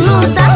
路灯